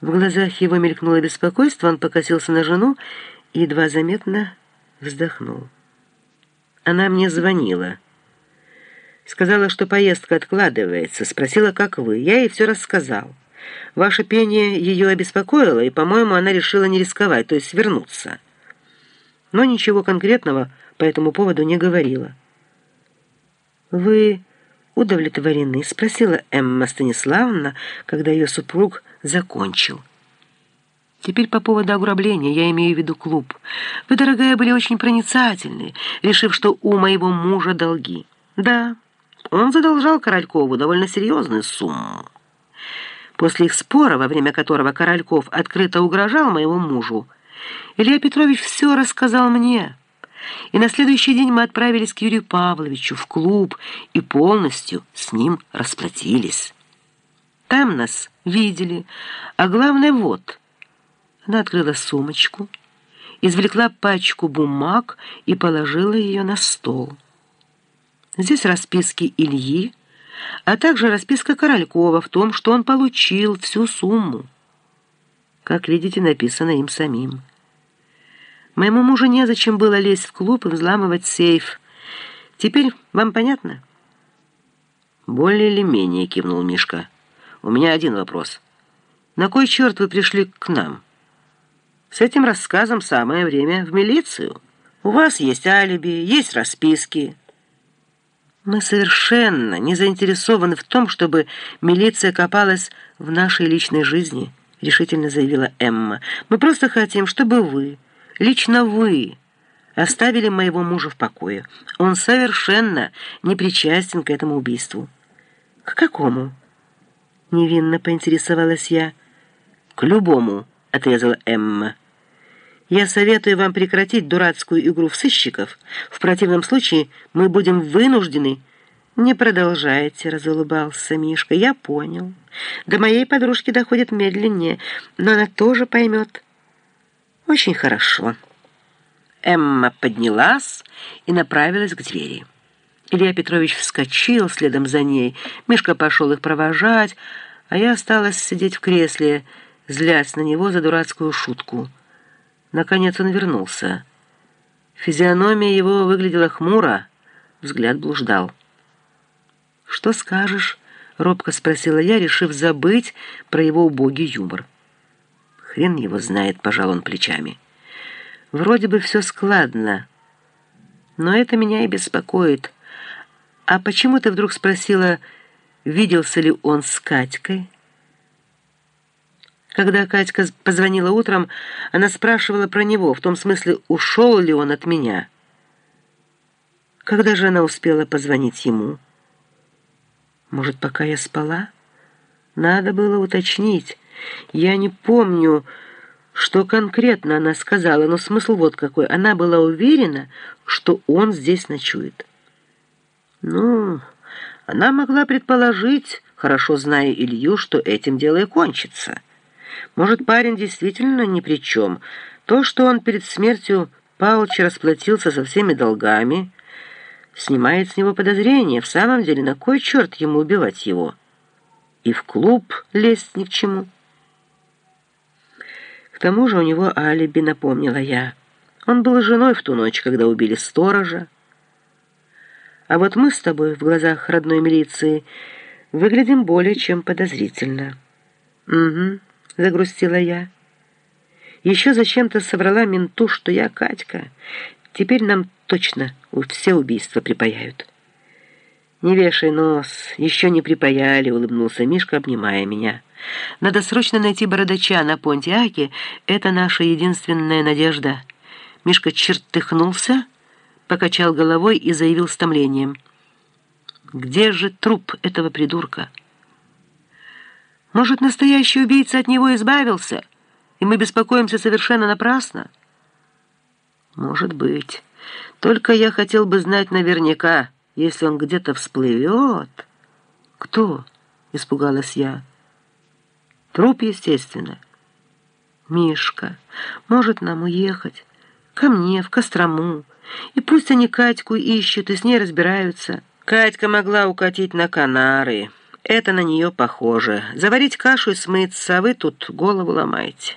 В глазах его мелькнуло беспокойство, он покосился на жену и едва заметно вздохнул. Она мне звонила. Сказала, что поездка откладывается, спросила, как вы. Я ей все рассказал. Ваше пение ее обеспокоило, и, по-моему, она решила не рисковать, то есть вернуться. Но ничего конкретного по этому поводу не говорила. «Вы удовлетворены?» — спросила Эмма Станиславовна, когда ее супруг закончил. Теперь по поводу ограбления, я имею в виду клуб. Вы, дорогая, были очень проницательны, решив, что у моего мужа долги. Да, он задолжал Королькову довольно серьезную сумму. После их спора, во время которого Корольков открыто угрожал моему мужу, Илья Петрович все рассказал мне. И на следующий день мы отправились к Юрию Павловичу в клуб и полностью с ним расплатились. Там нас видели, а главное вот. Она открыла сумочку, извлекла пачку бумаг и положила ее на стол. Здесь расписки Ильи, а также расписка Королькова в том, что он получил всю сумму. Как видите, написано им самим. Моему мужу незачем было лезть в клуб и взламывать сейф. Теперь вам понятно? Более или менее, кивнул Мишка. У меня один вопрос. На кой черт вы пришли к нам? С этим рассказом самое время в милицию. У вас есть алиби, есть расписки. Мы совершенно не заинтересованы в том, чтобы милиция копалась в нашей личной жизни, решительно заявила Эмма. Мы просто хотим, чтобы вы, лично вы, оставили моего мужа в покое. Он совершенно не причастен к этому убийству. К какому? Невинно поинтересовалась я. «К любому», — отрезала Эмма. «Я советую вам прекратить дурацкую игру в сыщиков. В противном случае мы будем вынуждены...» «Не продолжайте», — разулыбался Мишка. «Я понял. До моей подружки доходит медленнее, но она тоже поймет». «Очень хорошо». Эмма поднялась и направилась к двери. Илья Петрович вскочил следом за ней. Мишка пошел их провожать, а я осталась сидеть в кресле, злясь на него за дурацкую шутку. Наконец он вернулся. Физиономия его выглядела хмуро, взгляд блуждал. «Что скажешь?» — робко спросила я, решив забыть про его убогий юмор. «Хрен его знает», — пожал он плечами. «Вроде бы все складно, но это меня и беспокоит». «А почему ты вдруг спросила, виделся ли он с Катькой?» Когда Катька позвонила утром, она спрашивала про него, в том смысле, ушел ли он от меня. Когда же она успела позвонить ему? Может, пока я спала? Надо было уточнить. Я не помню, что конкретно она сказала, но смысл вот какой. Она была уверена, что он здесь ночует. Ну, она могла предположить, хорошо зная Илью, что этим дело и кончится. Может, парень действительно ни при чем. То, что он перед смертью Павлович расплатился со всеми долгами, снимает с него подозрения. В самом деле, на кой черт ему убивать его? И в клуб лезть ни к чему. К тому же у него алиби, напомнила я. Он был женой в ту ночь, когда убили сторожа. А вот мы с тобой в глазах родной милиции выглядим более чем подозрительно. Угу, загрустила я. Еще зачем-то соврала менту, что я Катька. Теперь нам точно все убийства припаяют. «Не вешай нос, еще не припаяли», — улыбнулся Мишка, обнимая меня. «Надо срочно найти бородача на Понтиаке. Это наша единственная надежда». Мишка чертыхнулся, — покачал головой и заявил с томлением. «Где же труп этого придурка?» «Может, настоящий убийца от него избавился, и мы беспокоимся совершенно напрасно?» «Может быть. Только я хотел бы знать наверняка, если он где-то всплывет...» «Кто?» — испугалась я. «Труп, естественно». «Мишка, может нам уехать? Ко мне, в Кострому?» И пусть они Катьку ищут и с ней разбираются. Катька могла укатить на Канары. Это на нее похоже. Заварить кашу и смыться, а вы тут голову ломаете.